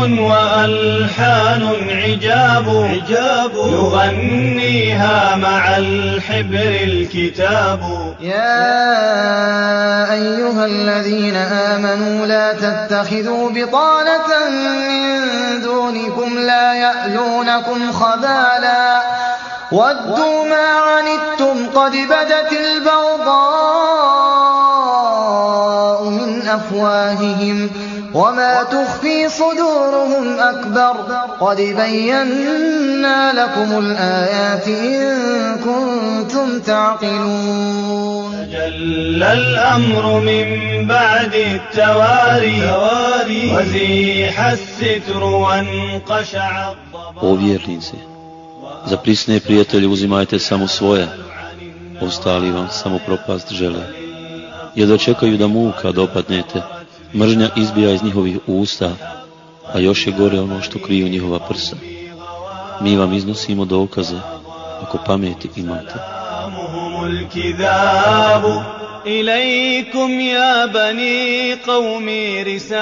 وألحان عجاب عجاب. يغنيها مع الحبر الكتاب. يا أيها الذين آمنوا لا تتخذوا بطانة من دونكم لا يألونكم خبالا. ودوا ما عنتم قد بدت البغضاء من أفواههم. وما تخفي صدورهم أكبر قد بينا لكم الآيات إن كنتم تعقلون جل الأمر من بعد التواري وزيح الستر وانقشع الضباب O vjernici, za prisne prijatelje uzimajte samo svoje, ostali vam samo propast žele. Jedva čekaju da muka dopadnete, mržnja izbija iz njihovih usta, a još je gore ono što kriju njihova prsa. Mi vam iznosimo dokaze, ako pameti imate. هم الكذاب إليكم يا بني قومي رسالة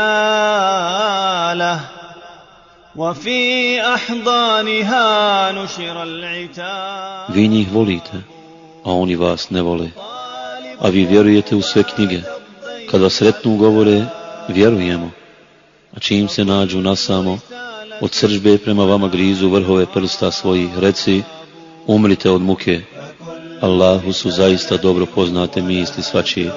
وفي أحضانها نشر العتاب Vi njih volite, a oni vas ne vole. A vi vjerujete u sve knjige. Kada sretnu govore, vjerujemo. A čim se nađu nasamo, od sržbe prema vama grizu vrhove prsta svojih, reci, umrite od muke. Allahu su zaista dobro poznate misli svačije.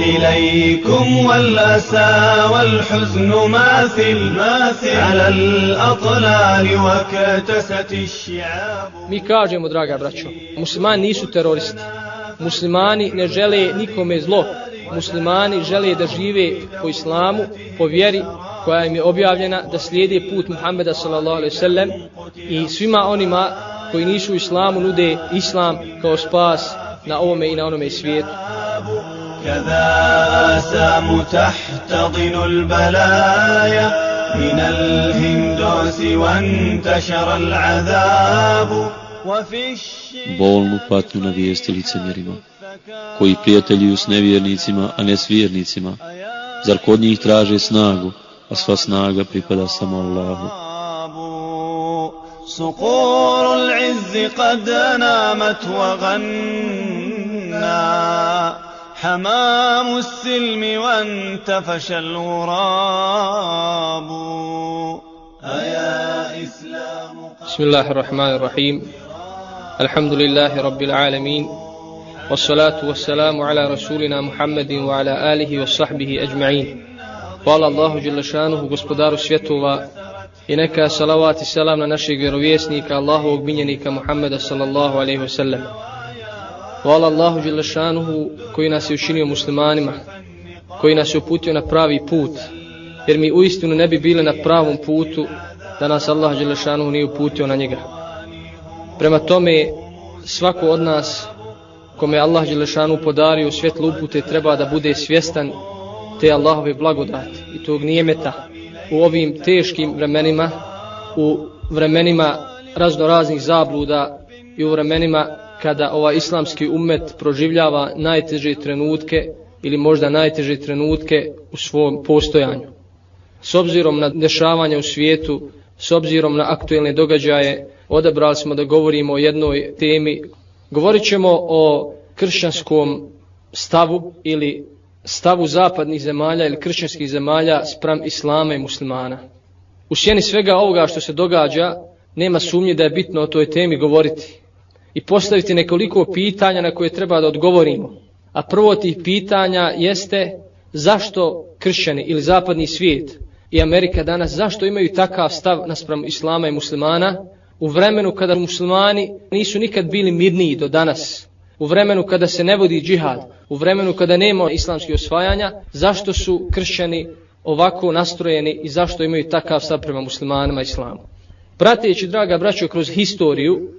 إليكم والأسى والحزن ماثل ماثل على الأطلال وكتست الشعاب Mi kažemo, draga braćo, muslimani nisu teroristi. Muslimani ne žele nikome zlo. Muslimani žele da žive po islamu, po vjeri koja im je objavljena, da slijede put Muhammeda sallallahu alaihi sallam i svima onima koji nisu u islamu nude islam kao spas na ovome i na onome svijetu. كذا آسام تحتضن البلايا من الهندوس وانتشر العذاب وفي الشيء Bolnu patnju na vijesti licemjerima, koji prijateljuju s nevjernicima, a ne s vjernicima. Zar kod njih traže snagu, a sva snaga pripada samo Allahu. صقور العز قد نامت وغنى حمام السلم وانتفش الغراب أيا إسلام بسم الله الرحمن الرحيم الحمد لله رب العالمين والصلاة والسلام على رسولنا محمد وعلى آله وصحبه أجمعين Hvala Allahu Đelešanuhu, gospodaru svjetova, i neka salavat i selam na našeg vjerovjesnika, Allahovog minjenika Muhammeda sallallahu alaihi wa sallam. Hvala Allahu Đelešanuhu koji nas je učinio muslimanima, koji nas je uputio na pravi put, jer mi uistinu ne bi bili na pravom putu da nas Allah Đelešanuhu nije uputio na njega. Prema tome, svako od nas kome Allah Đelešanuhu podario svjetlu upute treba da bude svjestan te Allahove blagodati i tog nijemeta u ovim teškim vremenima, u vremenima raznoraznih zabluda i u vremenima kada ovaj islamski umet proživljava najteže trenutke ili možda najteže trenutke u svom postojanju. S obzirom na dešavanja u svijetu, s obzirom na aktuelne događaje, odabrali smo da govorimo o jednoj temi. Govorit ćemo o kršćanskom stavu ili stavu zapadnih zemalja ili kršćanskih zemalja spram islama i muslimana. U sjeni svega ovoga što se događa, nema sumnje da je bitno o toj temi govoriti i postaviti nekoliko pitanja na koje treba da odgovorimo. A prvo od tih pitanja jeste zašto kršćani ili zapadni svijet i Amerika danas, zašto imaju takav stav naspram islama i muslimana u vremenu kada muslimani nisu nikad bili mirniji do danas, u vremenu kada se ne vodi džihad, u vremenu kada nema islamskih osvajanja, zašto su kršćani ovako nastrojeni i zašto imaju takav stav prema muslimanima i islamu. Prateći, draga braćo, kroz historiju,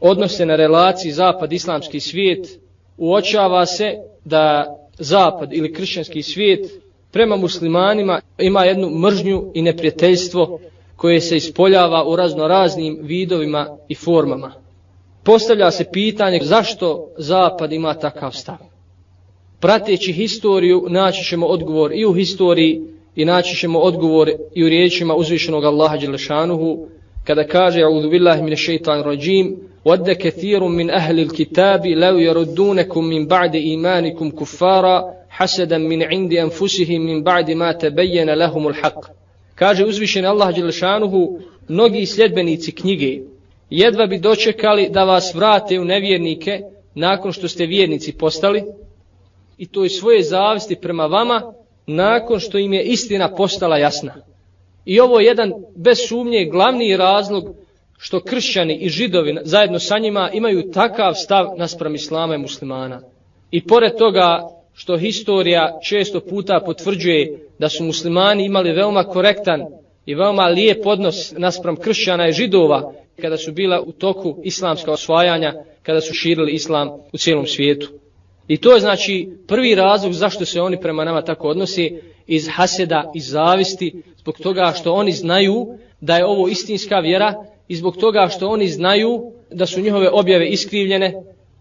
odnose na relaciji zapad-islamski svijet, uočava se da zapad ili kršćanski svijet prema muslimanima ima jednu mržnju i neprijateljstvo koje se ispoljava u razno raznim vidovima i formama. Postavlja se pitanje zašto Zapad ima takav stav. Prateći historiju naći ćemo odgovor i u historiji i naći ćemo odgovor i u riječima uzvišenog Allaha Đelešanuhu kada kaže A'udhu billahi min šeitan rajim Wadda kathirun min ahli kitabi lau yaruddunakum min ba'di imanikum kuffara hasadan min indi anfusihim min ba'di ma tabayyana lahumul haqq. Kaže uzvišeni Allah Đelešanuhu, mnogi sljedbenici knjige jedva bi dočekali da vas vrate u nevjernike nakon što ste vjernici postali i to je svoje zavisti prema vama nakon što im je istina postala jasna. I ovo je jedan bez sumnje glavni razlog što kršćani i židovi zajedno sa njima imaju takav stav naspram islama i muslimana. I pored toga što historija često puta potvrđuje da su muslimani imali veoma korektan i veoma lijep odnos naspram kršćana i židova kada su bila u toku islamska osvajanja, kada su širili islam u cijelom svijetu. I to je znači prvi razlog zašto se oni prema nama tako odnosi iz haseda, iz zavisti, zbog toga što oni znaju da je ovo istinska vjera i zbog toga što oni znaju da su njihove objave iskrivljene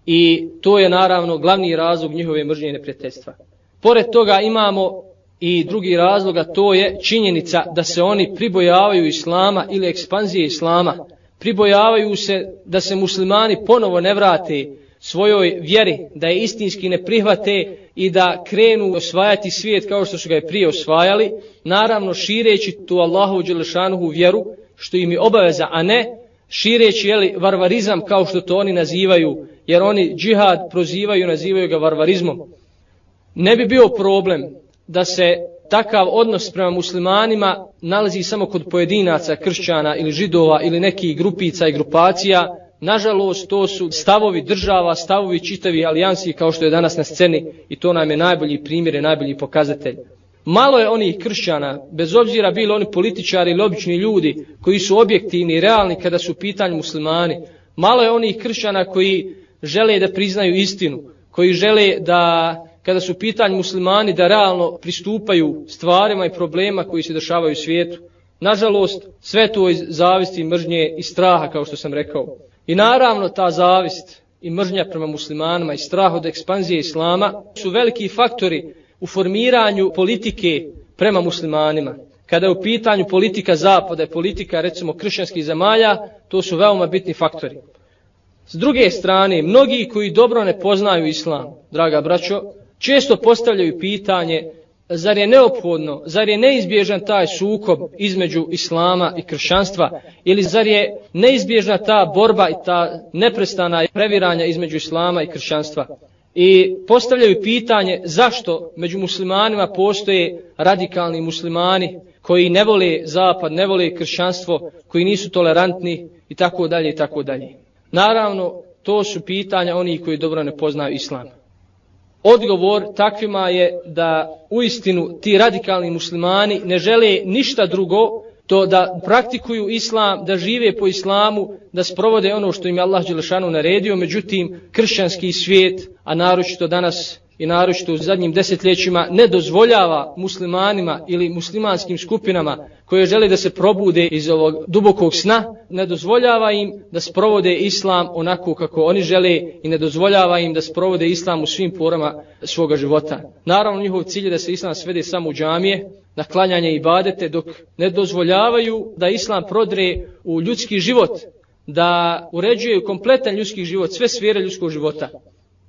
i to je naravno glavni razlog njihove mržnje i neprijateljstva. Pored toga imamo i drugi razlog, a to je činjenica da se oni pribojavaju islama ili ekspanzije islama, pribojavaju se da se muslimani ponovo ne vrate svojoj vjeri, da je istinski ne prihvate i da krenu osvajati svijet kao što su ga je prije osvajali, naravno šireći tu Allahu Đelešanuhu vjeru, što im je obaveza, a ne šireći jeli, varvarizam kao što to oni nazivaju, jer oni džihad prozivaju, nazivaju ga varvarizmom. Ne bi bio problem da se takav odnos prema muslimanima nalazi samo kod pojedinaca, kršćana ili židova ili nekih grupica i grupacija, Nažalost, to su stavovi država, stavovi čitavi alijansi kao što je danas na sceni i to nam je najbolji primjer i najbolji pokazatelj. Malo je onih kršćana, bez obzira bili oni političari ili obični ljudi koji su objektivni i realni kada su pitanju muslimani. Malo je onih kršćana koji žele da priznaju istinu, koji žele da kada su pitanje muslimani da realno pristupaju stvarima i problema koji se dešavaju u svijetu. Nažalost, sve to je zavisti mržnje i straha, kao što sam rekao. I naravno ta zavist i mržnja prema muslimanima i strah od ekspanzije islama su veliki faktori u formiranju politike prema muslimanima. Kada je u pitanju politika zapada i politika recimo kršćanskih zemalja, to su veoma bitni faktori. S druge strane, mnogi koji dobro ne poznaju islam, draga braćo, često postavljaju pitanje zar je neophodno, zar je neizbježan taj sukob između islama i kršćanstva ili zar je neizbježna ta borba i ta neprestana previranja između islama i kršćanstva. I postavljaju pitanje zašto među muslimanima postoje radikalni muslimani koji ne vole zapad, ne vole kršćanstvo, koji nisu tolerantni i tako dalje i tako dalje. Naravno, to su pitanja oni koji dobro ne poznaju islam. Odgovor takvima je da u istinu ti radikalni muslimani ne žele ništa drugo to da praktikuju islam, da žive po islamu, da sprovode ono što im je Allah Đelešanu naredio, međutim kršćanski svijet, a naročito danas i naročito u zadnjim desetljećima ne dozvoljava muslimanima ili muslimanskim skupinama koje žele da se probude iz ovog dubokog sna, ne dozvoljava im da sprovode islam onako kako oni žele i ne dozvoljava im da sprovode islam u svim porama svoga života. Naravno njihov cilj je da se islam svede samo u džamije, na klanjanje i badete, dok ne dozvoljavaju da islam prodre u ljudski život, da uređuje kompletan ljudski život, sve sfere ljudskog života.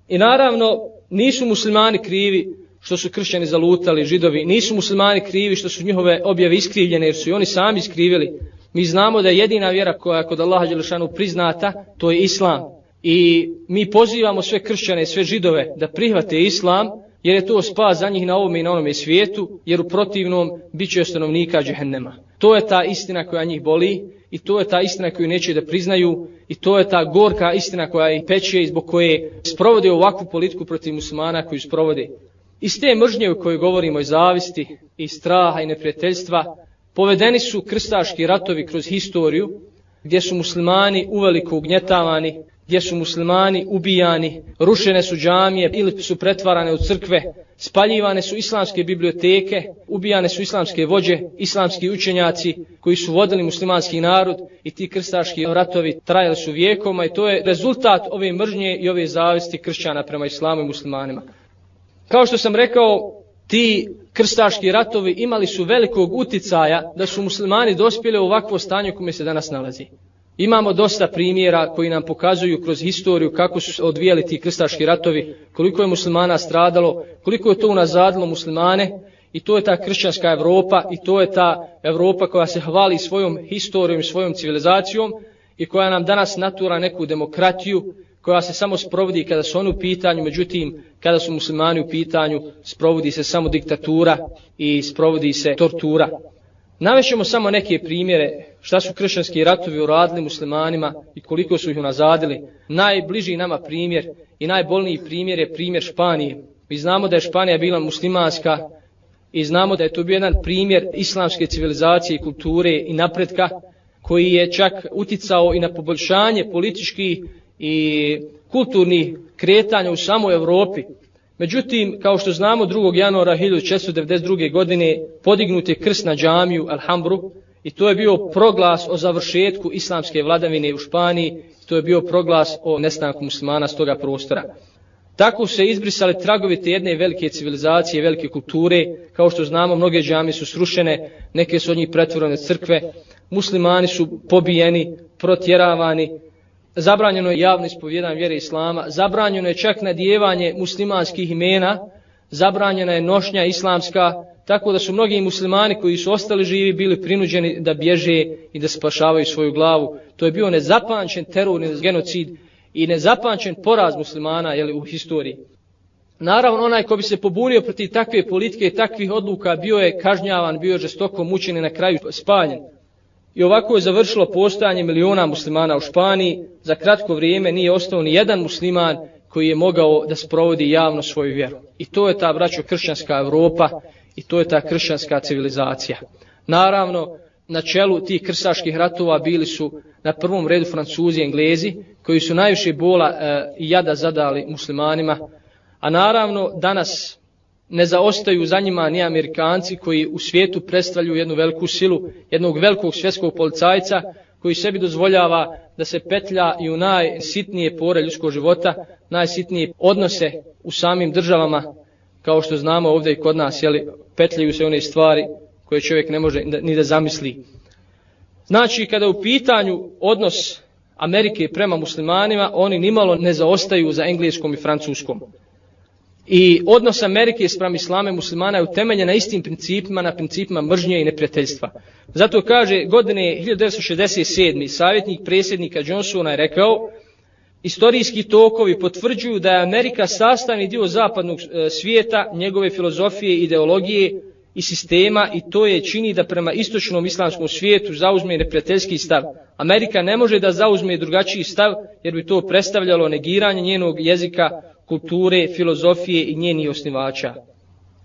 I naravno, nisu muslimani krivi što su kršćani zalutali, židovi, nisu muslimani krivi što su njihove objave iskrivljene, jer su i oni sami iskrivili. Mi znamo da je jedina vjera koja je kod Allaha Đelešanu priznata, to je Islam. I mi pozivamo sve kršćane i sve židove da prihvate Islam, jer je to spas za njih na ovom i na onome svijetu, jer u protivnom bit će stanovnika džehennema. To je ta istina koja njih boli i to je ta istina koju neće da priznaju i to je ta gorka istina koja ih peče i zbog koje sprovode ovakvu politiku protiv muslimana koju sprovode. Iz te mržnje u kojoj govorimo i zavisti i straha i neprijateljstva povedeni su krstaški ratovi kroz historiju gdje su muslimani uveliko ugnjetavani, gdje su muslimani ubijani, rušene su džamije ili su pretvarane u crkve, spaljivane su islamske biblioteke, ubijane su islamske vođe, islamski učenjaci koji su vodili muslimanski narod i ti krstaški ratovi trajali su vijekoma i to je rezultat ove mržnje i ove zavisti kršćana prema islamu i muslimanima. Kao što sam rekao, ti krstaški ratovi imali su velikog uticaja da su muslimani dospjeli u ovakvo stanje u kome se danas nalazi. Imamo dosta primjera koji nam pokazuju kroz historiju kako su odvijali ti krstaški ratovi, koliko je muslimana stradalo, koliko je to unazadilo muslimane i to je ta kršćanska Evropa i to je ta Evropa koja se hvali svojom historijom i svojom civilizacijom i koja nam danas natura neku demokratiju koja se samo sprovodi kada su oni u pitanju, međutim, kada su muslimani u pitanju, sprovodi se samo diktatura i sprovodi se tortura. Navešemo samo neke primjere šta su kršćanski ratovi uradili muslimanima i koliko su ih unazadili. Najbliži nama primjer i najbolniji primjer je primjer Španije. Mi znamo da je Španija bila muslimanska i znamo da je to bio jedan primjer islamske civilizacije i kulture i napretka koji je čak uticao i na poboljšanje političkih i kulturnih kretanja u samoj Evropi. Međutim, kao što znamo, 2. januara 1492. godine podignut je krst na džamiju Alhambru i to je bio proglas o završetku islamske vladavine u Španiji, to je bio proglas o nestanku muslimana s toga prostora. Tako se izbrisali tragovi te jedne velike civilizacije, velike kulture, kao što znamo, mnoge džamije su srušene, neke su od njih pretvorene crkve, muslimani su pobijeni, protjeravani, zabranjeno je javno ispovjedanje vjere Islama, zabranjeno je čak nadjevanje muslimanskih imena, zabranjena je nošnja islamska, tako da su mnogi muslimani koji su ostali živi bili prinuđeni da bježe i da spašavaju svoju glavu. To je bio nezapančen teror, genocid i nezapančen poraz muslimana jeli, u historiji. Naravno, onaj ko bi se pobunio protiv takve politike i takvih odluka bio je kažnjavan, bio je žestoko mučen i na kraju spaljen. I ovako je završilo postojanje miliona muslimana u Španiji. Za kratko vrijeme nije ostao ni jedan musliman koji je mogao da sprovodi javno svoju vjeru. I to je ta, braćo, kršćanska Evropa i to je ta kršćanska civilizacija. Naravno, na čelu tih krstaških ratova bili su na prvom redu Francuzi i Englezi, koji su najviše bola e, i jada zadali muslimanima. A naravno, danas ne zaostaju za njima ni Amerikanci koji u svijetu predstavljaju jednu veliku silu, jednog velikog svjetskog policajca koji sebi dozvoljava da se petlja i u najsitnije pore ljudskog života, najsitnije odnose u samim državama, kao što znamo ovdje i kod nas, jeli, petljaju se one stvari koje čovjek ne može ni da zamisli. Znači, kada u pitanju odnos Amerike prema muslimanima, oni nimalo ne zaostaju za engleskom i francuskom. I odnos Amerike sprem islame muslimana je utemeljen na istim principima, na principima mržnje i neprijateljstva. Zato kaže godine 1967. savjetnik predsjednika Johnsona je rekao Istorijski tokovi potvrđuju da je Amerika sastavni dio zapadnog e, svijeta, njegove filozofije, ideologije i sistema i to je čini da prema istočnom islamskom svijetu zauzme neprijateljski stav. Amerika ne može da zauzme drugačiji stav jer bi to predstavljalo negiranje njenog jezika, kulture, filozofije i njenih osnivača.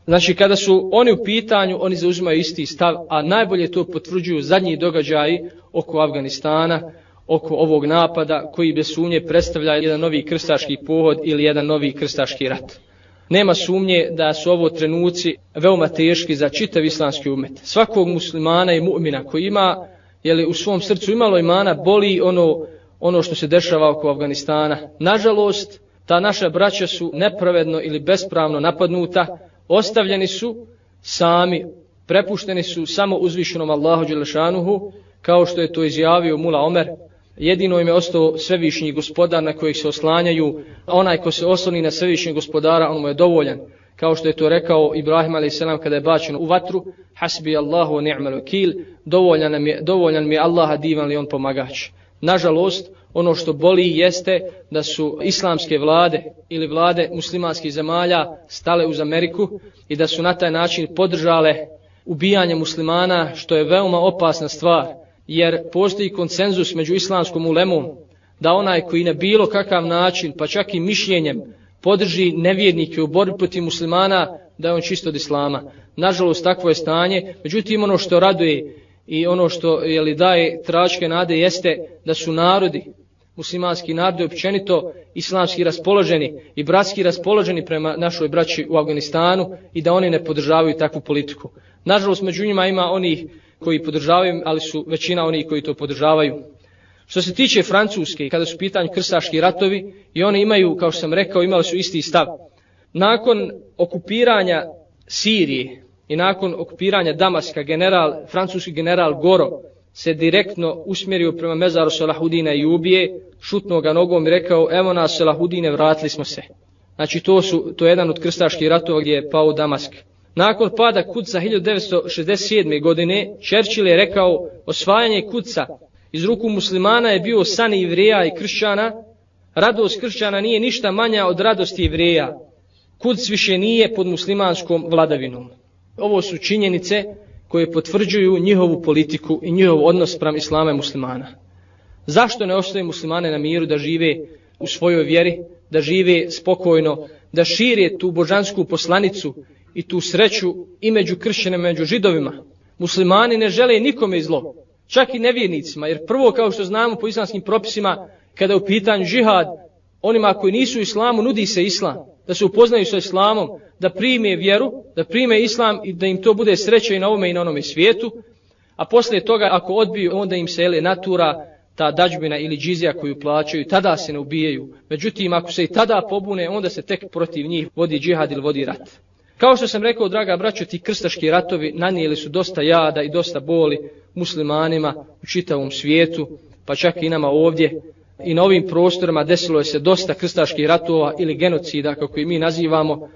Znači, kada su oni u pitanju, oni zauzimaju isti stav, a najbolje to potvrđuju zadnji događaji oko Afganistana, oko ovog napada, koji bez sumnje predstavlja jedan novi krstaški pohod ili jedan novi krstaški rat. Nema sumnje da su ovo trenuci veoma teški za čitav islamski umet. Svakog muslimana i mu'mina koji ima jeli, u svom srcu imalo imana, boli ono, ono što se dešava oko Afganistana. Nažalost, ta naša braća su nepravedno ili bespravno napadnuta, ostavljeni su sami, prepušteni su samo uzvišenom Allahu Đelešanuhu, kao što je to izjavio Mula Omer, jedino im je ostao svevišnji gospodar na kojih se oslanjaju, a onaj ko se osloni na svevišnjeg gospodara, on mu je dovoljan. Kao što je to rekao Ibrahim a.s. kada je bačen u vatru, hasbi Allahu ni'mal wakil, dovoljan, je, dovoljan mi je Allaha divan li on pomagač. Nažalost, ono što boli jeste da su islamske vlade ili vlade muslimanskih zemalja stale uz Ameriku i da su na taj način podržale ubijanje muslimana, što je veoma opasna stvar, jer postoji konsenzus među islamskom ulemom da onaj koji na bilo kakav način, pa čak i mišljenjem, podrži nevjednike u borbi protiv muslimana, da je on čisto od islama. Nažalost, takvo je stanje. Međutim, ono što raduje i ono što je li daje tračke nade jeste da su narodi, muslimanski narodi općenito islamski raspoloženi i bratski raspoloženi prema našoj braći u Afganistanu i da oni ne podržavaju takvu politiku. Nažalost, među njima ima onih koji podržavaju, ali su većina oni koji to podržavaju. Što se tiče Francuske, kada su pitanje krstaški ratovi, i oni imaju, kao što sam rekao, imali su isti stav. Nakon okupiranja Sirije i nakon okupiranja Damaska general, francuski general Goro se direktno usmjerio prema mezaru Salahudina i ubije, šutno ga nogom i rekao, evo nas Salahudine, vratili smo se. Znači to su to je jedan od krstaških ratova gdje je pao Damask. Nakon pada Kuca 1967. godine, Churchill je rekao, osvajanje Kuca iz ruku muslimana je bio san ivreja i kršćana, radost kršćana nije ništa manja od radosti ivreja. Kuc više nije pod muslimanskom vladavinom. Ovo su činjenice koje potvrđuju njihovu politiku i njihov odnos pram islama i muslimana. Zašto ne ostaje muslimane na miru da žive u svojoj vjeri, da žive spokojno, da šire tu božansku poslanicu i tu sreću i među kršćanima, među židovima? Muslimani ne žele nikome zlo, čak i nevjernicima, jer prvo, kao što znamo po islamskim propisima, kada je u pitanju žihad, onima koji nisu u islamu, nudi se islam, da se upoznaju sa islamom, da prime vjeru, da prime islam i da im to bude sreća i na ovome i na onome svijetu, a poslije toga, ako odbiju, onda im se ele natura, ta dađbina ili džizija koju plaćaju, tada se ne ubijaju. Međutim, ako se i tada pobune, onda se tek protiv njih vodi džihad ili vodi rat. Kao što sam rekao, draga braćo, ti krstaški ratovi nanijeli su dosta jada i dosta boli muslimanima u čitavom svijetu, pa čak i nama ovdje. I na ovim prostorima desilo je se dosta krstaških ratova ili genocida, kako i mi nazivamo,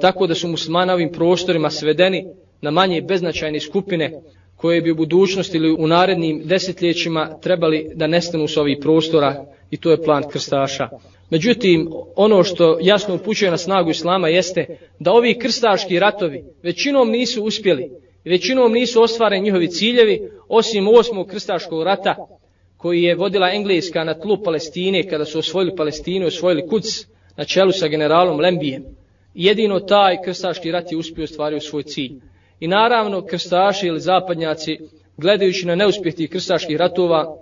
tako da su muslimani na ovim prostorima svedeni na manje beznačajne skupine koje bi u budućnosti ili u narednim desetljećima trebali da nestanu s ovih prostora i to je plan krstaša. Međutim, ono što jasno upućuje na snagu Islama jeste da ovi krstaški ratovi većinom nisu uspjeli, većinom nisu ostvareni njihovi ciljevi, osim osmog krstaškog rata koji je vodila Engleska na tlu Palestine kada su osvojili Palestinu, osvojili Kuc na čelu sa generalom Lembijem. Jedino taj krstaški rat je uspio ostvario svoj cilj. I naravno krstaši ili zapadnjaci, gledajući na neuspjeh tih krstaških ratova,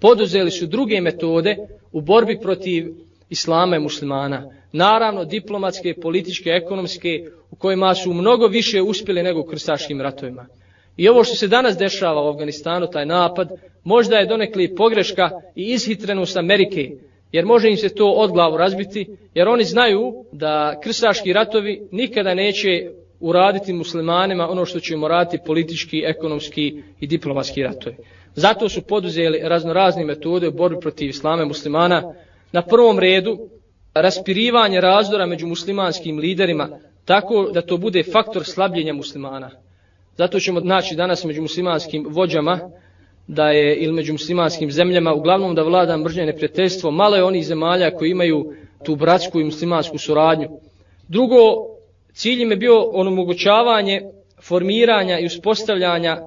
poduzeli su druge metode u borbi protiv islama i muslimana. Naravno diplomatske, političke, ekonomske, u kojima su mnogo više uspjeli nego u krstaškim ratovima. I ovo što se danas dešava u Afganistanu, taj napad, možda je donekli pogreška i ishitrenost Amerike, jer može im se to od glavu razbiti, jer oni znaju da krstaški ratovi nikada neće uraditi muslimanima ono što ćemo raditi politički, ekonomski i diplomatski ratovi. Zato su poduzeli raznorazne metode u borbi protiv islame muslimana. Na prvom redu, raspirivanje razdora među muslimanskim liderima, tako da to bude faktor slabljenja muslimana. Zato ćemo naći danas među muslimanskim vođama, da je ili među muslimanskim zemljama, uglavnom da vlada mržnje neprijateljstvo, malo je onih zemalja koji imaju tu bratsku i muslimansku suradnju. Drugo, cilj im je bio onomogućavanje formiranja i uspostavljanja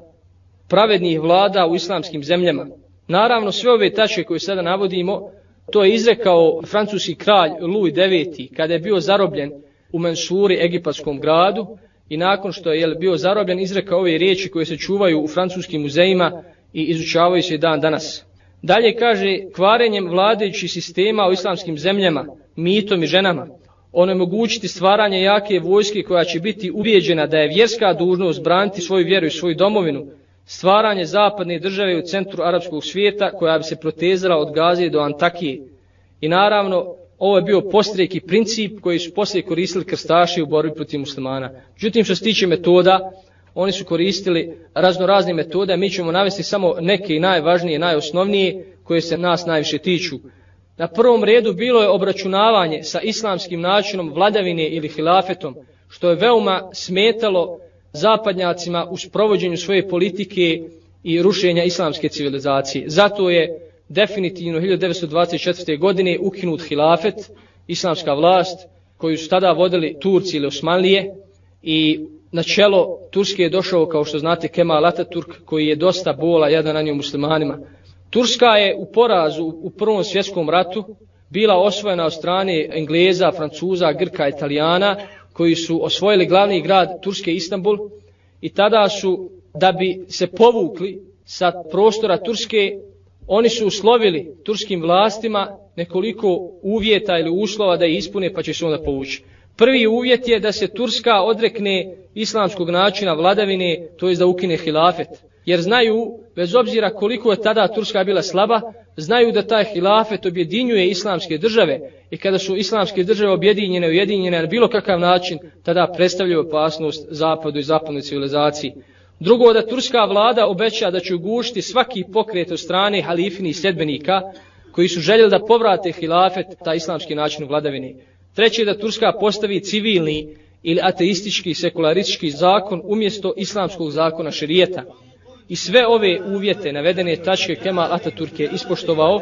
pravednih vlada u islamskim zemljama. Naravno, sve ove tačke koje sada navodimo, to je izrekao francuski kralj Louis IX kada je bio zarobljen u Mansuri, egipatskom gradu, i nakon što je bio zarobljen, izrekao ove riječi koje se čuvaju u francuskim muzejima i izučavaju se dan danas. Dalje kaže, kvarenjem vladajućih sistema u islamskim zemljama, mitom i ženama, onemogućiti stvaranje jake vojske koja će biti ubijeđena da je vjerska dužnost braniti svoju vjeru i svoju domovinu, stvaranje zapadne države u centru arapskog svijeta koja bi se protezala od Gaze do Antakije. I naravno, ovo je bio postreki princip koji su poslije koristili krstaši u borbi protiv muslimana. Međutim, što se tiče metoda, oni su koristili razno razne metode, mi ćemo navesti samo neke i najvažnije, najosnovnije koje se nas najviše tiču. Na prvom redu bilo je obračunavanje sa islamskim načinom vladavine ili hilafetom, što je veoma smetalo zapadnjacima u sprovođenju svoje politike i rušenja islamske civilizacije. Zato je definitivno 1924. godine ukinut hilafet, islamska vlast, koju su tada vodili Turci ili Osmanlije i na čelo Turske je došao, kao što znate, Kemal Ataturk, koji je dosta bola jedan na njom muslimanima. Turska je u porazu u Prvom svjetskom ratu bila osvojena od strane Engleza, Francuza, Grka, Italijana, koji su osvojili glavni grad Turske Istanbul i tada su, da bi se povukli sa prostora Turske, oni su uslovili turskim vlastima nekoliko uvjeta ili uslova da ih ispune pa će se onda povući. Prvi uvjet je da se Turska odrekne islamskog načina vladavine, to je da ukine hilafet jer znaju, bez obzira koliko je tada Turska bila slaba, znaju da taj hilafet objedinjuje islamske države i kada su islamske države objedinjene, ujedinjene na bilo kakav način, tada predstavljaju opasnost zapadu i zapadnoj civilizaciji. Drugo, da turska vlada obeća da će ugušiti svaki pokret od strane halifini sljedbenika koji su željeli da povrate hilafet, ta islamski način vladavine. Treće, da Turska postavi civilni ili ateistički sekularistički zakon umjesto islamskog zakona šerijeta. I sve ove uvjete navedene tačke Kemal Ataturk je ispoštovao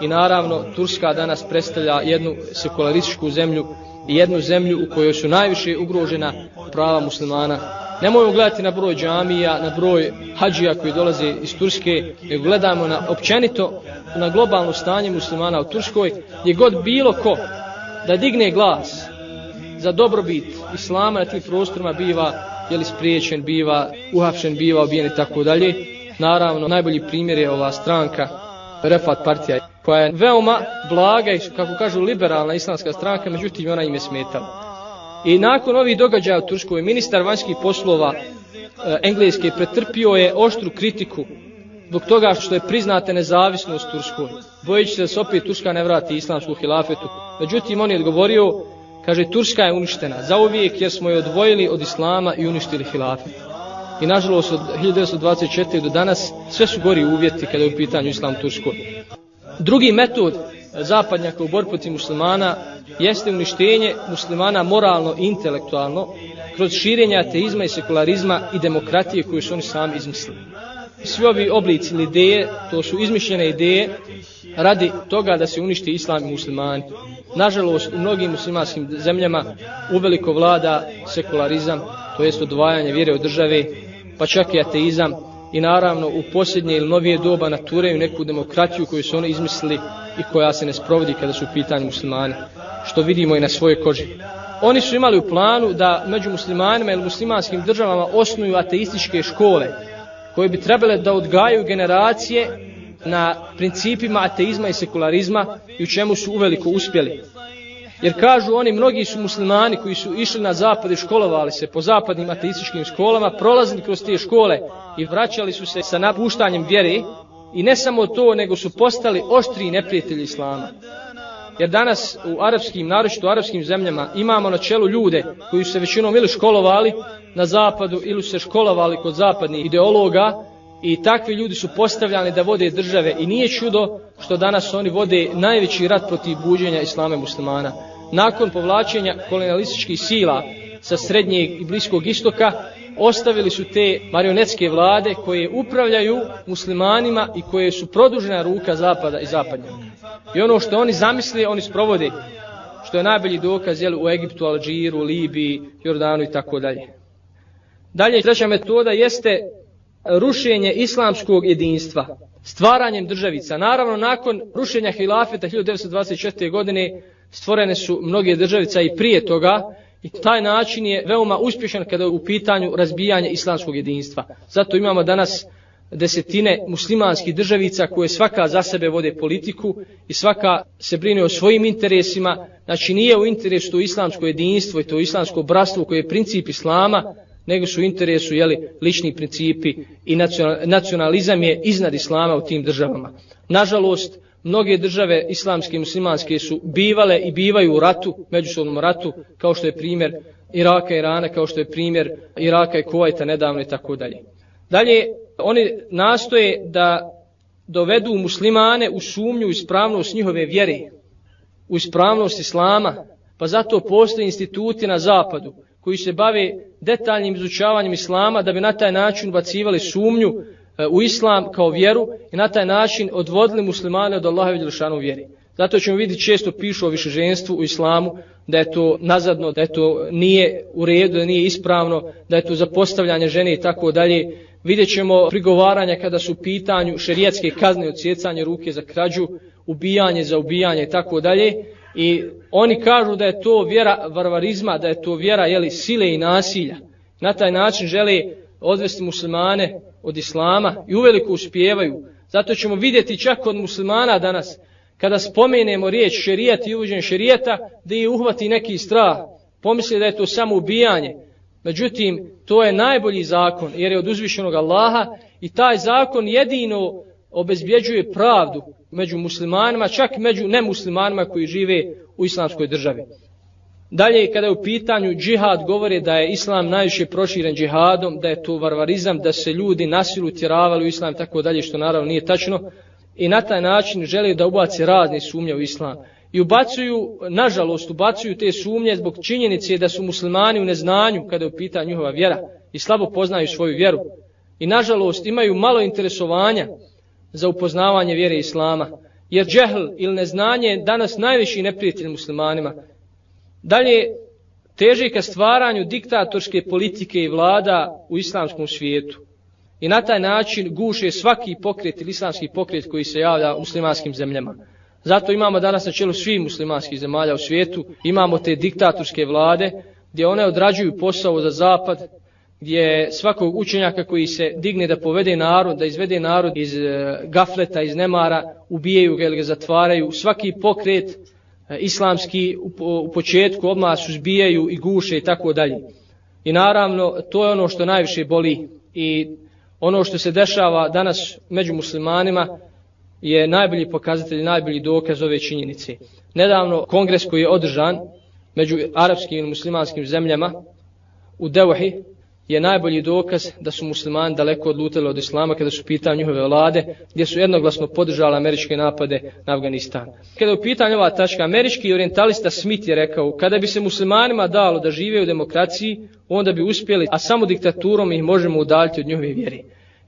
i naravno Turska danas predstavlja jednu sekularističku zemlju i jednu zemlju u kojoj su najviše ugrožena prava muslimana. Nemojmo gledati na broj džamija, na broj hađija koji dolaze iz Turske, nego gledamo na općenito na globalno stanje muslimana u Turskoj, gdje god bilo ko da digne glas za dobrobit islama na tim prostorima biva je li spriječen, biva uhapšen, biva obijen i tako dalje. Naravno, najbolji primjer je ova stranka, Refat partija, koja je veoma blaga i, kako kažu, liberalna islamska stranka, međutim, ona im je smetala. I nakon ovih događaja u Turskoj, ministar vanjskih poslova e, Engleske pretrpio je oštru kritiku zbog toga što je priznate nezavisnost Turskoj. Bojeći se da se opet Turska ne vrati islamsku hilafetu. Međutim, on je odgovorio Kaže, Turska je uništena zauvijek jer smo je odvojili od Islama i uništili hilafet. I nažalost od 1924. do danas sve su gori uvjeti kada je u pitanju Islam Turskoj. Drugi metod zapadnjaka u borbi protiv muslimana jeste uništenje muslimana moralno i intelektualno kroz širenje ateizma i sekularizma i demokratije koju su oni sami izmislili. Svi ovi oblici ili ideje, to su izmišljene ideje radi toga da se uništi islam i muslimani. Nažalost, u mnogim muslimanskim zemljama uveliko vlada sekularizam, to jest odvajanje vjere od države, pa čak i ateizam, i naravno u posljednje ili novije doba naturaju neku demokratiju koju su oni izmislili i koja se ne sprovodi kada su u pitanju muslimani, što vidimo i na svojoj koži. Oni su imali u planu da među muslimanima ili muslimanskim državama osnuju ateističke škole, koje bi trebale da odgajaju generacije na principima ateizma i sekularizma i u čemu su uveliko uspjeli. Jer kažu oni, mnogi su muslimani koji su išli na zapad i školovali se po zapadnim ateističkim školama, prolazili kroz te škole i vraćali su se sa napuštanjem vjere i ne samo to, nego su postali oštri neprijatelji islama. Jer danas u arapskim, naročito u arapskim zemljama, imamo na čelu ljude koji su se većinom ili školovali na zapadu ili su se školovali kod zapadnih ideologa i takvi ljudi su postavljani da vode države i nije čudo što danas oni vode najveći rat protiv buđenja islame muslimana. Nakon povlačenja kolonialističkih sila sa srednjeg i bliskog istoka, ostavili su te marionetske vlade koje upravljaju muslimanima i koje su produžena ruka zapada i zapadnjaka. I ono što oni zamisli, oni sprovode, što je najbolji dokaz jel, u Egiptu, Alžiru, Libiji, Jordanu i tako dalje. Dalje, treća metoda jeste rušenje islamskog jedinstva, stvaranjem državica. Naravno, nakon rušenja hilafeta 1924. godine stvorene su mnoge državica i prije toga i taj način je veoma uspješan kada je u pitanju razbijanja islamskog jedinstva. Zato imamo danas desetine muslimanskih državica koje svaka za sebe vode politiku i svaka se brine o svojim interesima. Znači nije u interesu to islamsko jedinstvo i to islamsko bratstvo koje je princip islama, nego su interesu jeli, lični principi i nacionalizam je iznad islama u tim državama. Nažalost, mnoge države islamske i muslimanske su bivale i bivaju u ratu, međusobnom ratu, kao što je primjer Iraka i Irana, kao što je primjer Iraka i Kuvajta nedavno i tako dalje. Dalje, oni nastoje da dovedu muslimane u sumnju ispravnost njihove vjere, u ispravnost islama, pa zato postoje instituti na zapadu, koji se bave detaljnim izučavanjem islama da bi na taj način bacivali sumnju e, u islam kao vjeru i na taj način odvodili muslimane od Allaha i Đelšanu vjeri. Zato ćemo vidjeti često pišu o višeženstvu u islamu, da je to nazadno, da je to nije u redu, da nije ispravno, da je to zapostavljanje žene i tako dalje. Vidjet ćemo prigovaranja kada su u pitanju šerijetske kazne, odsjecanje ruke za krađu, ubijanje za ubijanje i tako dalje. I oni kažu da je to vjera varvarizma, da je to vjera jeli, sile i nasilja. Na taj način žele odvesti muslimane od islama i uveliko uspijevaju. Zato ćemo vidjeti čak od muslimana danas, kada spomenemo riječ šerijat i uvođenje šerijata, da je uhvati neki strah. Pomisli da je to samo ubijanje. Međutim, to je najbolji zakon jer je od uzvišenog Allaha i taj zakon jedino obezbjeđuje pravdu među muslimanima, čak među nemuslimanima koji žive u islamskoj državi. Dalje, kada je u pitanju džihad, govore da je islam najviše proširen džihadom, da je to varvarizam, da se ljudi nasilu tjeravali u islam, tako dalje, što naravno nije tačno. I na taj način žele da ubace razne sumnje u islam. I ubacuju, nažalost, ubacuju te sumnje zbog činjenice da su muslimani u neznanju kada je u pitanju njihova vjera i slabo poznaju svoju vjeru. I nažalost imaju malo interesovanja za upoznavanje vjere islama. Jer džehl ili neznanje je danas najviši neprijatelj muslimanima. Dalje, teže ka stvaranju diktatorske politike i vlada u islamskom svijetu. I na taj način guše svaki pokret ili islamski pokret koji se javlja u muslimanskim zemljama. Zato imamo danas na čelu svih muslimanskih zemalja u svijetu, imamo te diktatorske vlade gdje one odrađuju posao za zapad, gdje svakog učenjaka koji se digne da povede narod, da izvede narod iz e, gafleta, iz nemara, ubijaju ga ili ga zatvaraju. Svaki pokret e, islamski u početku odmah suzbijaju i guše i tako dalje. I naravno, to je ono što najviše boli i ono što se dešava danas među muslimanima je najbolji pokazatelj, najbolji dokaz ove činjenice. Nedavno kongres koji je održan među arapskim i muslimanskim zemljama u Devahi, je najbolji dokaz da su muslimani daleko odlutali od islama kada su pitanje njihove vlade, gdje su jednoglasno podržali američke napade na Afganistan. Kada je u pitanju ova tačka, američki orientalista Smith je rekao, kada bi se muslimanima dalo da žive u demokraciji, onda bi uspjeli, a samo diktaturom ih možemo udaljiti od njihove vjere.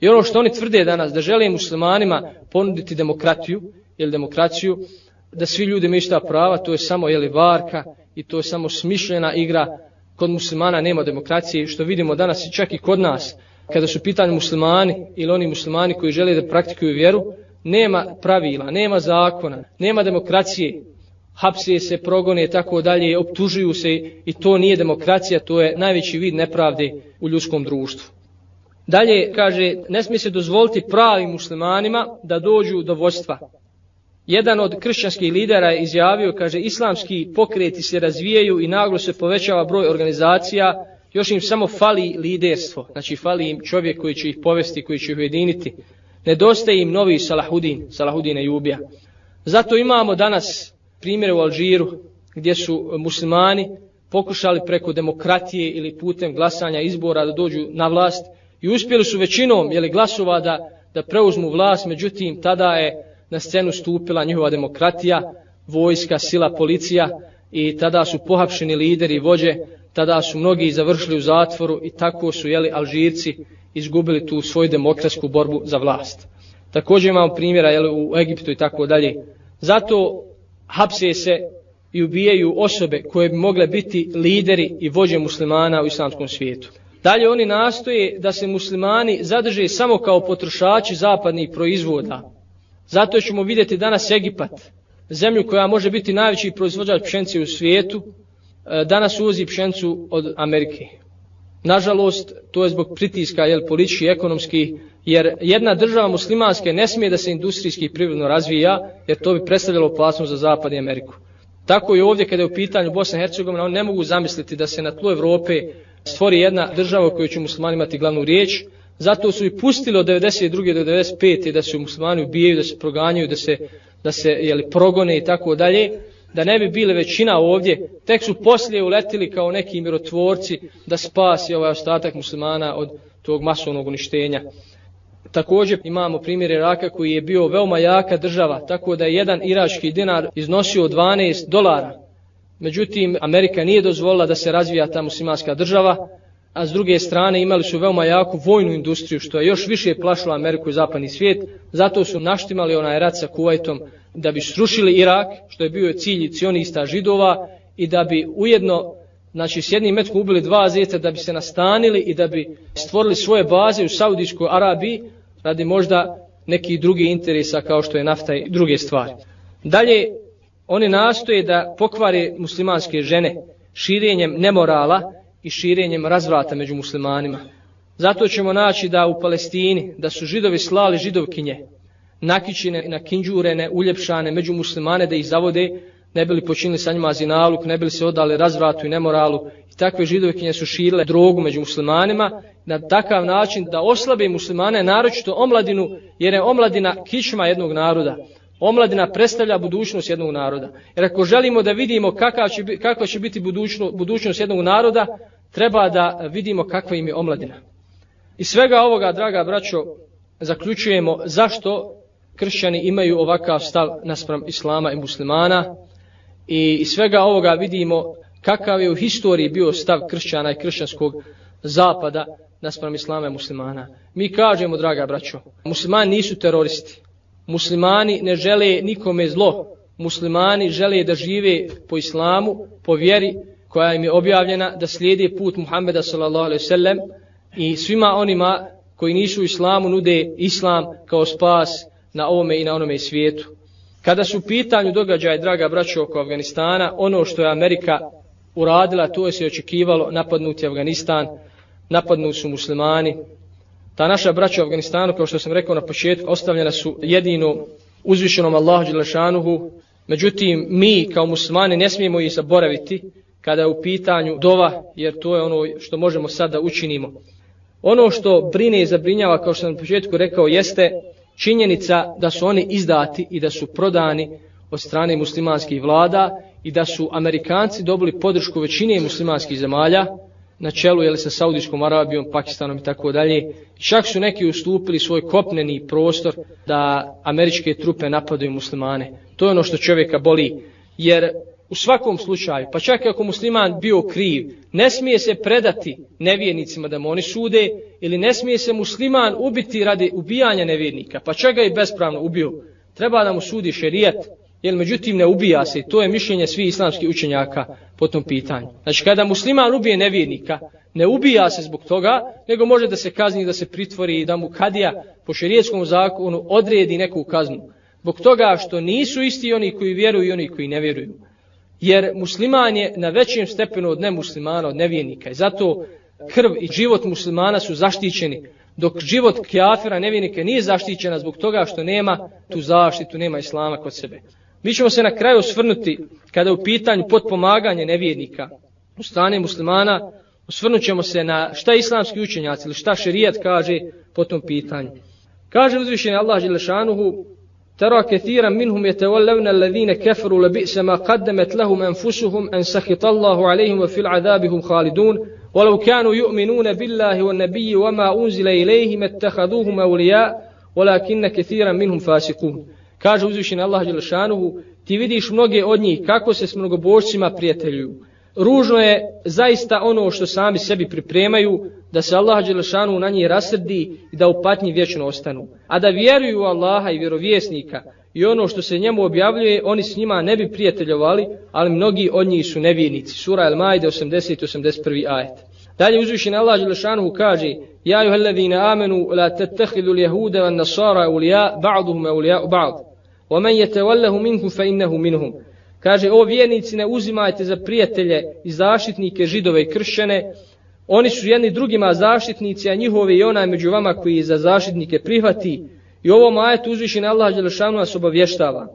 I ono što oni tvrde danas, da žele muslimanima ponuditi demokratiju, ili demokraciju, da svi ljudi imaju ista prava, to je samo jeli, varka i to je samo smišljena igra kod muslimana nema demokracije, što vidimo danas i čak i kod nas, kada su pitanje muslimani ili oni muslimani koji žele da praktikuju vjeru, nema pravila, nema zakona, nema demokracije, hapsije se, progone i tako dalje, optužuju se i to nije demokracija, to je najveći vid nepravde u ljudskom društvu. Dalje kaže, ne smije se dozvoliti pravim muslimanima da dođu do vođstva, Jedan od kršćanskih lidera je izjavio, kaže, islamski pokreti se razvijaju i naglo se povećava broj organizacija, još im samo fali liderstvo, znači fali im čovjek koji će ih povesti, koji će ih ujediniti. Nedostaje im novi Salahudin, Salahudine Jubija. Zato imamo danas primjere u Alžiru, gdje su muslimani pokušali preko demokratije ili putem glasanja izbora da dođu na vlast i uspjeli su većinom jeli, glasova da, da preuzmu vlast, međutim tada je na scenu stupila njihova demokratija, vojska, sila, policija i tada su pohapšeni lideri i vođe, tada su mnogi završili u zatvoru i tako su jeli Alžirci izgubili tu svoju demokratsku borbu za vlast. Također imamo primjera jeli, u Egiptu i tako dalje. Zato hapse se i ubijaju osobe koje bi mogle biti lideri i vođe muslimana u islamskom svijetu. Dalje oni nastoje da se muslimani zadrže samo kao potrošači zapadnih proizvoda, Zato ćemo vidjeti danas Egipat, zemlju koja može biti najveći proizvođač pšenice u svijetu, e, danas uvozi pšenicu od Amerike. Nažalost, to je zbog pritiska jel, politički i ekonomski, jer jedna država muslimanske ne smije da se industrijski i privredno razvija, jer to bi predstavljalo opasnost za Zapad i Ameriku. Tako i ovdje kada je u pitanju Bosna i Hercegovina, oni ne mogu zamisliti da se na tlu Evrope stvori jedna država u kojoj će muslimani imati glavnu riječ, Zato su i pustili od 92. do 95. da se muslimani ubijaju, da se proganjaju, da se, da se jeli, progone i tako dalje, da ne bi bile većina ovdje, tek su poslije uletili kao neki mirotvorci da spasi ovaj ostatak muslimana od tog masovnog uništenja. Također imamo primjer Iraka koji je bio veoma jaka država, tako da je jedan irački dinar iznosio 12 dolara. Međutim, Amerika nije dozvolila da se razvija ta muslimanska država, a s druge strane imali su veoma jaku vojnu industriju, što je još više plašilo Ameriku i zapadni svijet, zato su naštimali onaj rat sa Kuvajtom da bi srušili Irak, što je bio cilj cionista židova, i da bi ujedno, znači s jednim metkom ubili dva zeta, da bi se nastanili i da bi stvorili svoje baze u Saudijskoj Arabiji, radi možda neki drugi interesa kao što je nafta i druge stvari. Dalje, oni nastoje da pokvare muslimanske žene širenjem nemorala, i širenjem razvrata među muslimanima. Zato ćemo naći da u Palestini, da su židovi slali židovkinje, nakićene, nakinđurene, uljepšane među muslimane da ih zavode, ne bili počinili sa njima zinaluk, ne bili se odali razvratu i nemoralu. I takve židovkinje su širile drogu među muslimanima na takav način da oslabe muslimane, naročito omladinu, jer je omladina kičma jednog naroda. Omladina predstavlja budućnost jednog naroda. Jer ako želimo da vidimo kakva će, kakva će biti budućnost, budućnost jednog naroda, treba da vidimo kakva im je omladina. I svega ovoga, draga braćo, zaključujemo zašto kršćani imaju ovakav stav naspram islama i muslimana. I svega ovoga vidimo kakav je u historiji bio stav kršćana i kršćanskog zapada naspram islama i muslimana. Mi kažemo, draga braćo, muslimani nisu teroristi. Muslimani ne žele nikome zlo. Muslimani žele da žive po islamu, po vjeri koja im je objavljena, da slijede put Muhammeda sallallahu alejhi ve sellem i svima onima koji nisu u islamu nude islam kao spas na ovome i na onome svijetu. Kada su pitanju događaje, draga braćo, oko Afganistana, ono što je Amerika uradila, to je se očekivalo napadnuti Afganistan, napadnuti su muslimani. Ta naša braća u Afganistanu, kao što sam rekao na početku, ostavljena su jedino uzvišenom Allahu Đelešanuhu. Međutim, mi kao muslimani ne smijemo ih zaboraviti kada je u pitanju dova, jer to je ono što možemo sad da učinimo. Ono što brine i zabrinjava, kao što sam na početku rekao, jeste činjenica da su oni izdati i da su prodani od strane muslimanskih vlada i da su Amerikanci dobili podršku većine muslimanskih zemalja, na čelu jeli, sa Saudijskom Arabijom, Pakistanom i tako dalje. Čak su neki ustupili svoj kopneni prostor da američke trupe napadaju muslimane. To je ono što čovjeka boli. Jer u svakom slučaju, pa čak ako musliman bio kriv, ne smije se predati nevjernicima da mu oni sude ili ne smije se musliman ubiti radi ubijanja nevjernika, pa čak ga i bespravno ubio. Treba da mu sudi šerijat, jer međutim ne ubija se. To je mišljenje svih islamskih učenjaka po tom pitanju. Znači kada musliman ubije nevjernika, ne ubija se zbog toga, nego može da se kazni, da se pritvori i da mu kadija po šerijetskom zakonu odredi neku kaznu. Zbog toga što nisu isti oni koji vjeruju i oni koji ne vjeruju. Jer musliman je na većem stepenu od nemuslimana, od nevjernika. I zato krv i život muslimana su zaštićeni, dok život kjafira nevjernika nije zaštićena zbog toga što nema tu zaštitu, nema islama kod sebe. Mi ćemo se na kraju osvrnuti kada u pitanju potpomaganje nevjernika u strane muslimana, osvrnut ćemo se na šta islamski učenjaci ili šta šerijat kaže po tom pitanju. Kaže uzvišenje Allah Želešanuhu, ترى كثيرا منهم يتولون الذين كفروا لبئس ما قدمت لهم أنفسهم أن سخط الله عليهم وفي العذاب هم خالدون ولو كانوا يؤمنون بالله والنبي وما أنزل إليهم اتخذوهم أولياء ولكن كثيرا منهم فاسقون Kaže uzvišeni Allah Đelešanuhu, ti vidiš mnoge od njih kako se s mnogobožcima prijateljuju. Ružno je zaista ono što sami sebi pripremaju, da se Allah Đelešanuhu na njih rasrdi i da u patnji vječno ostanu. A da vjeruju u Allaha i vjerovjesnika i ono što se njemu objavljuje, oni s njima ne bi prijateljovali, ali mnogi od njih su nevjernici. Sura El Maide 80-81 ajet. Dalje uzvišeni Allah Đelešanuhu kaže Ja juhellezina amenu la tettehidu ljehude van nasara ulija ba'duhum ulija ba'd. ومن يتوله منكم فإنه منهم kaže o vjernici ne uzimajte za prijatelje i zaštitnike židove i kršćane oni su jedni drugima zaštitnici a njihovi i onaj među vama koji za zaštitnike prihvati i ovom ajetu uzvišen Allah Đelešanu nas obavještava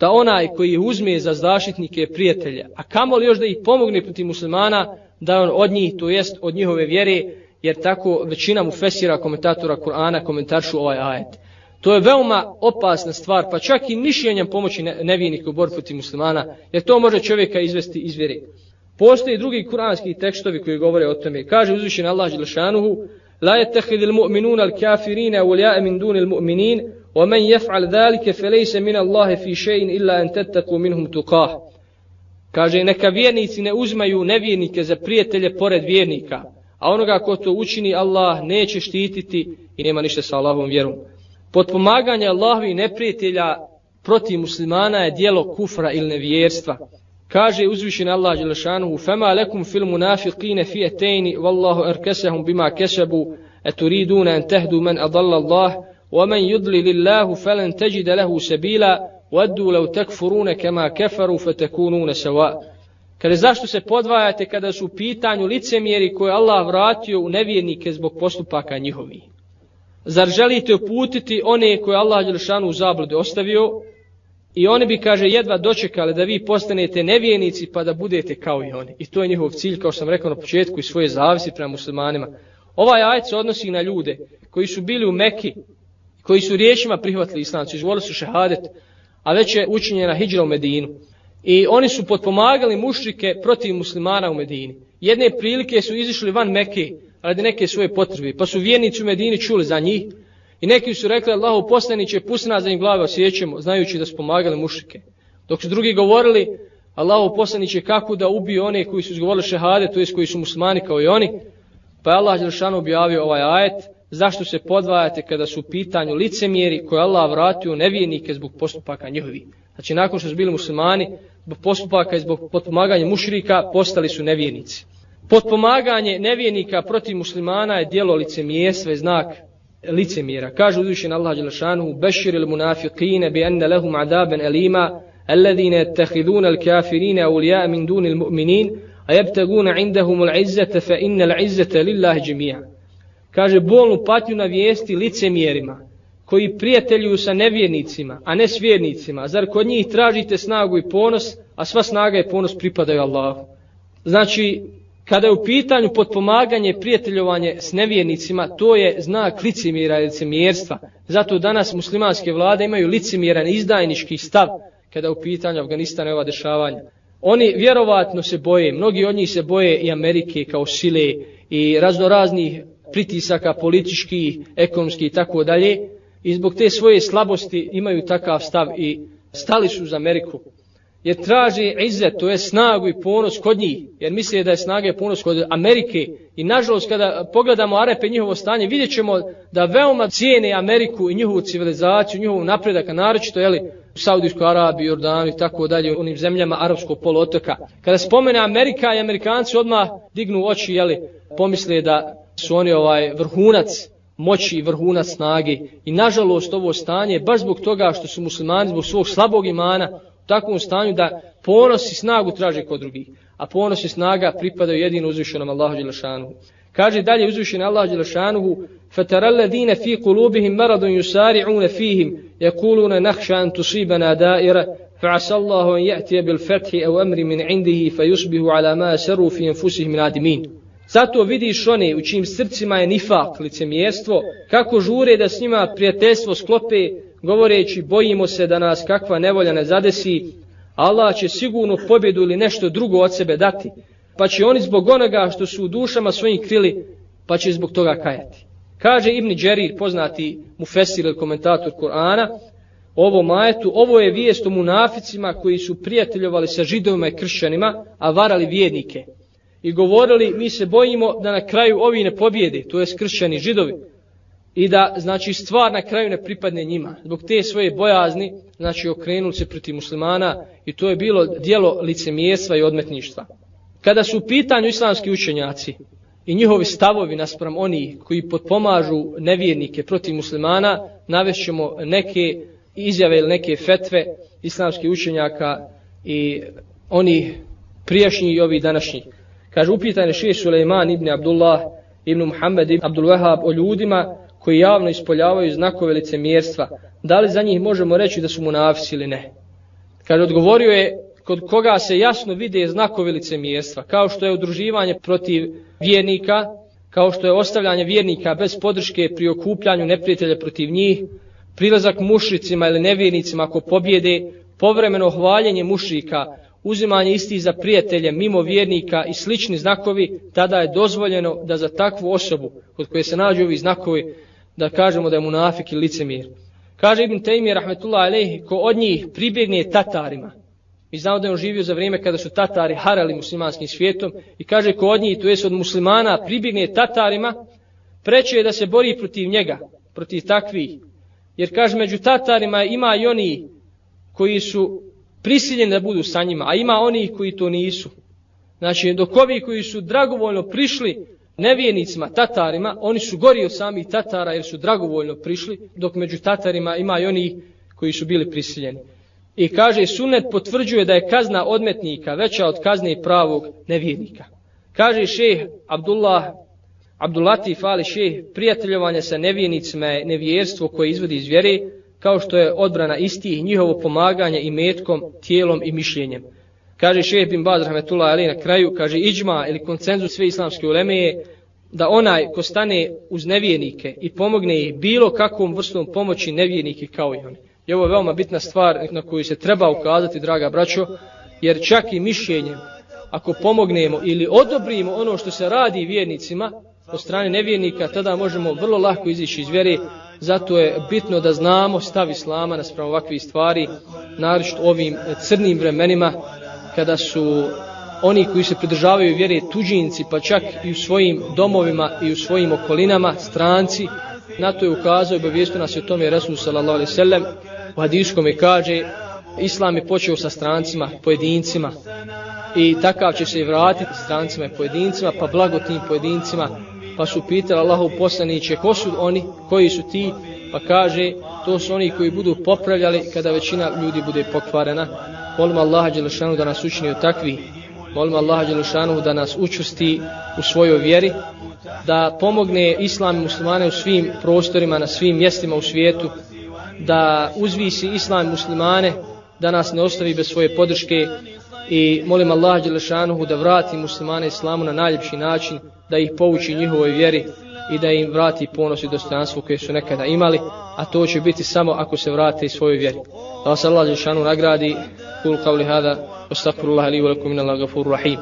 da onaj koji uzme za zaštitnike prijatelja a kamo li još da ih pomogne protiv muslimana da on od njih to jest od njihove vjere jer tako većina mu fesira komentatora Kur'ana komentaršu ovaj ajet To je veoma opasna stvar, pa čak i mišljenjem pomoći nevijenika u borbi protiv muslimana, jer to može čovjeka izvesti iz vjere. Postoje drugi kuranski tekstovi koji govore o tome. Kaže uzvišen Allah Đelšanuhu, La yattakhidhu al-mu'minuna al-kafirina awliya'a min duni al-mu'minin, wa man yaf'al dhalika falaysa min Allahi fi shay'in illa an tattaqu minhum tuqah. Kaže neka vjernici ne uzmaju nevjernike za prijatelje pored vjernika, a onoga ko to učini Allah neće štititi i nema ništa sa Allahovom vjerom. Potpomaganje Allahovi neprijatelja protiv muslimana je dijelo kufra ili nevjerstva. Kaže uzvišen Allah Đelešanuhu Fema lekum fil munafiqine fijetejni Wallahu erkesehum bima kesebu Eturiduna en tehdu men adalla Allah ومن يضلل الله فلن تجد له سبيلا ودوا لو تكفرون كما كفروا فتكونون سواء Kada zašto se podvajate kada su u pitanju licemjeri koje Allah vratio u nevjernike zbog postupaka njihovih? Zar želite uputiti one koje Allah Đelšanu u zabludi ostavio? I oni bi, kaže, jedva dočekali da vi postanete nevijenici pa da budete kao i oni. I to je njihov cilj, kao što sam rekao na početku, i svoje zavisi prema muslimanima. Ovaj ajet se odnosi na ljude koji su bili u Meki, koji su riječima prihvatili islamcu, znači, izvolili su šehadet, a već je učinjena hijđra u Medinu. I oni su potpomagali mušrike protiv muslimana u Medini. Jedne prilike su izišli van Mekke radi neke svoje potrebe, pa su vjernici u Medini čuli za njih. I neki su rekli, Allahu poslaniće, pusti nas da im glave osjećamo, znajući da su pomagali mušrike. Dok su drugi govorili, Allahu poslaniće, kako da ubiju one koji su izgovorili šehade, to jest koji su muslimani kao i oni. Pa je Allah Đelšanu objavio ovaj ajet, zašto se podvajate kada su u pitanju licemjeri koje Allah vratio nevijenike zbog postupaka njihovi. Znači nakon što su bili muslimani, zbog postupaka i zbog potpomaganja mušrika, postali su nevijenici. Potpomaganje nevijenika protiv muslimana je dijelo licemjerstva i znak licemjera. Kaže uzvišen Allah Đelešanu, Bešir il munafiqine bi enne lehum adaben elima, الذين يتخذون الكافرين أولياء من دون المؤمنين أيبتغون عندهم العزة فإن العزة لله جميعا kaže bolnu patnju na vijesti licemjerima koji prijateljuju sa nevjernicima, a ne s vjernicima. Zar kod njih tražite snagu i ponos, a sva snaga i ponos pripadaju Allahu. Znači, kada je u pitanju potpomaganje prijateljovanje s nevjernicima, to je znak licimira i licimjerstva. Zato danas muslimanske vlade imaju licimiran izdajnički stav kada je u pitanju Afganistana i ova dešavanja. Oni vjerovatno se boje, mnogi od njih se boje i Amerike kao sile i razno raznih pritisaka političkih, ekonomskih i tako dalje i zbog te svoje slabosti imaju takav stav i stali su za Ameriku. Jer traže izet, to je snagu i ponos kod njih, jer misle da je snaga i ponos kod Amerike. I nažalost, kada pogledamo Arepe i njihovo stanje, vidjet ćemo da veoma cijene Ameriku i njihovu civilizaciju, njihovu napredak, a naročito, jeli, u Saudijskoj Arabiji, Jordanu i tako dalje, u onim zemljama Arabskog poluotoka. Kada spomene Amerika i Amerikanci odmah dignu oči, jeli, pomisle da su oni ovaj vrhunac moći i vrhunac snage. I nažalost ovo stanje, baš zbog toga što su muslimani zbog svog slabog imana, takvom stanju da ponos i snagu traže kod drugih. A ponos i snaga pripadaju jedino uzvišenom Allahu Đelešanuhu. Kaže dalje uzvišen Allahu Đelešanuhu, فَتَرَ الَّذِينَ فِي قُلُوبِهِمْ مَرَضٌ يُسَارِعُونَ فِيهِمْ يَقُولُونَ نَخْشَ أَن تُصِيبَنَا دَائِرَ فَعَسَ اللَّهُ أَن يَأْتِيَ بِالْفَتْحِ أَوْ أَمْرِ مِنْ عِنْدِهِ فَيُصْبِهُ عَلَى مَا سَرُوا فِي أَنفُسِهِمْ نَادِمِينَ Zato vidiš one u čim srcima je nifak, licemjerstvo, kako žure da s njima prijateljstvo sklope, govoreći bojimo se da nas kakva nevolja ne zadesi, Allah će sigurno pobjedu ili nešto drugo od sebe dati, pa će oni zbog onoga što su u dušama svojim krili, pa će zbog toga kajati. Kaže Ibni Đerir, poznati mufesir ili komentator Kur'ana, ovo majetu, ovo je vijest o munaficima koji su prijateljovali sa židovima i kršćanima, a varali vjednike i govorili mi se bojimo da na kraju ovi ne pobjede, to je skršćani židovi, i da znači stvar na kraju ne pripadne njima. Zbog te svoje bojazni, znači okrenuli se protiv muslimana i to je bilo dijelo licemijestva i odmetništva. Kada su u pitanju islamski učenjaci i njihovi stavovi naspram oni koji potpomažu nevjernike protiv muslimana, navešćemo neke izjave ili neke fetve islamskih učenjaka i oni prijašnji i ovi današnji. Kaže, upitan je šir Suleiman ibn Abdullah ibn Muhammed ibn Abdul Wahab o ljudima koji javno ispoljavaju znakove licemjerstva. Da li za njih možemo reći da su munafisi ili ne? Kad odgovorio je kod koga se jasno vide znakove licemjerstva, kao što je udruživanje protiv vjernika, kao što je ostavljanje vjernika bez podrške pri okupljanju neprijatelja protiv njih, prilazak mušricima ili nevjernicima ako pobjede, povremeno hvaljenje mušrika, uzimanje isti za prijatelje mimo vjernika i slični znakovi, tada je dozvoljeno da za takvu osobu, kod koje se nađu ovi znakovi, da kažemo da je munafik i licemir. Kaže Ibn Taymije, rahmetullah alejhi, ko od njih pribjegne tatarima, mi znamo da je on živio za vrijeme kada su tatari harali muslimanskim svijetom, i kaže ko od njih, to jest od muslimana, pribjegne tatarima, preče je da se bori protiv njega, protiv takvih. Jer kaže, među tatarima ima i oni koji su prisiljeni da budu sa njima, a ima oni koji to nisu. Znači, dok ovi koji su dragovoljno prišli nevijenicima, tatarima, oni su gori od samih tatara jer su dragovoljno prišli, dok među tatarima ima i oni koji su bili prisiljeni. I kaže, sunet potvrđuje da je kazna odmetnika veća od kazne pravog nevijenika. Kaže šeh Abdullah, Abdulatif Ali šeh, prijateljovanje sa nevijenicima je nevjerstvo koje izvodi iz vjere, kao što je odbrana istih, njihovo pomaganje i metkom, tijelom i mišljenjem. Kaže šeheh bin Baz Rahmetullah Ali na kraju, kaže iđma ili koncenzus sve islamske uleme je da onaj ko stane uz nevijenike i pomogne ih bilo kakvom vrstom pomoći nevijenike kao i oni. I ovo je veoma bitna stvar na koju se treba ukazati, draga braćo, jer čak i mišljenjem, ako pomognemo ili odobrimo ono što se radi vjernicima od strane nevjernika, tada možemo vrlo lahko izići iz vjere, zato je bitno da znamo stav Islama naspram ovakvih stvari, naročito ovim eh, crnim vremenima, kada su oni koji se pridržavaju vjere tuđinci, pa čak i u svojim domovima i u svojim okolinama, stranci, na to je ukazao i obavijestio nas je o tome Resul sallallahu alaihi sallam, u hadijskom je kaže, Islam je počeo sa strancima, pojedincima, i takav će se i vratiti strancima i pojedincima, pa blago tim pojedincima, pa su pitali Allahu poslaniće, ko su oni, koji su ti, pa kaže, to su oni koji budu popravljali kada većina ljudi bude pokvarena. Molimo Allaha Đelešanu da nas učini od takvi. Molim Allaha Đelešanu da nas učusti u svojoj vjeri, da pomogne islam i muslimane u svim prostorima, na svim mjestima u svijetu, da uzvisi islam i muslimane, da nas ne ostavi bez svoje podrške i molim Allaha Đelešanuhu da vrati muslimane islamu na najljepši način, da ih pouči njihovoj vjeri i da im vrati ponos i dostojanstvo koje su nekada imali, a to će biti samo ako se vrate i svojoj vjeri. Da vas Allah Žešanu nagradi, kul qavli hada, astagfirullah li velakum min Allah gafur rahim.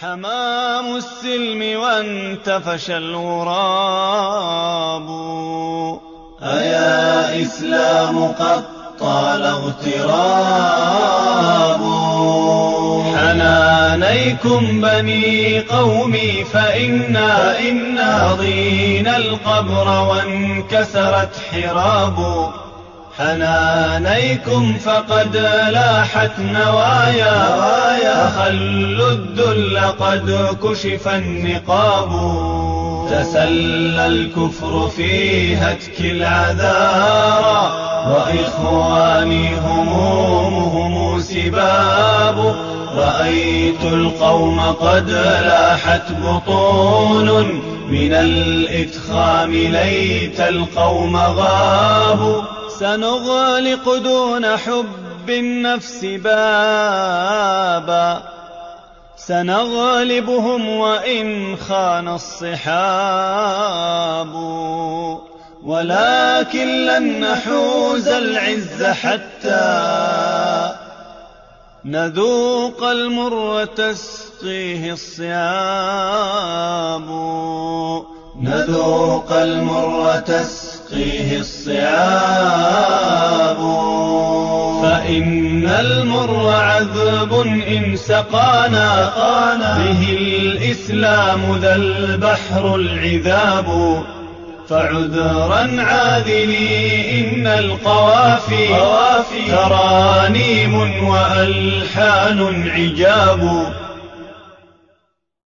حمام السلم وانتفش الغراب أيا إسلام قد طال اغتراب حنانيكم بني قومي فإنا إنا القبر وانكسرت حراب. حنانيكم فقد لاحت نوايا فخلوا الذل قد كشف النقاب. تسلى الكفر في هتك العذارى. وإخواني همومهم سباب. رأيت القوم قد لاحت بطون من الإتخام ليت القوم غابوا سنغلق دون حب النفس بابا. سنغلبهم وإن خان الصحاب. ولكن لن نحوز العز حتى نذوق المر تسقيه الصياب نذوق المر تسقيه الصياب فإن المر عذب إن سقانا به الإسلام ذا البحر العذاب. فعذرا عاذلي إن القوافي ترانيم وألحان عجاب.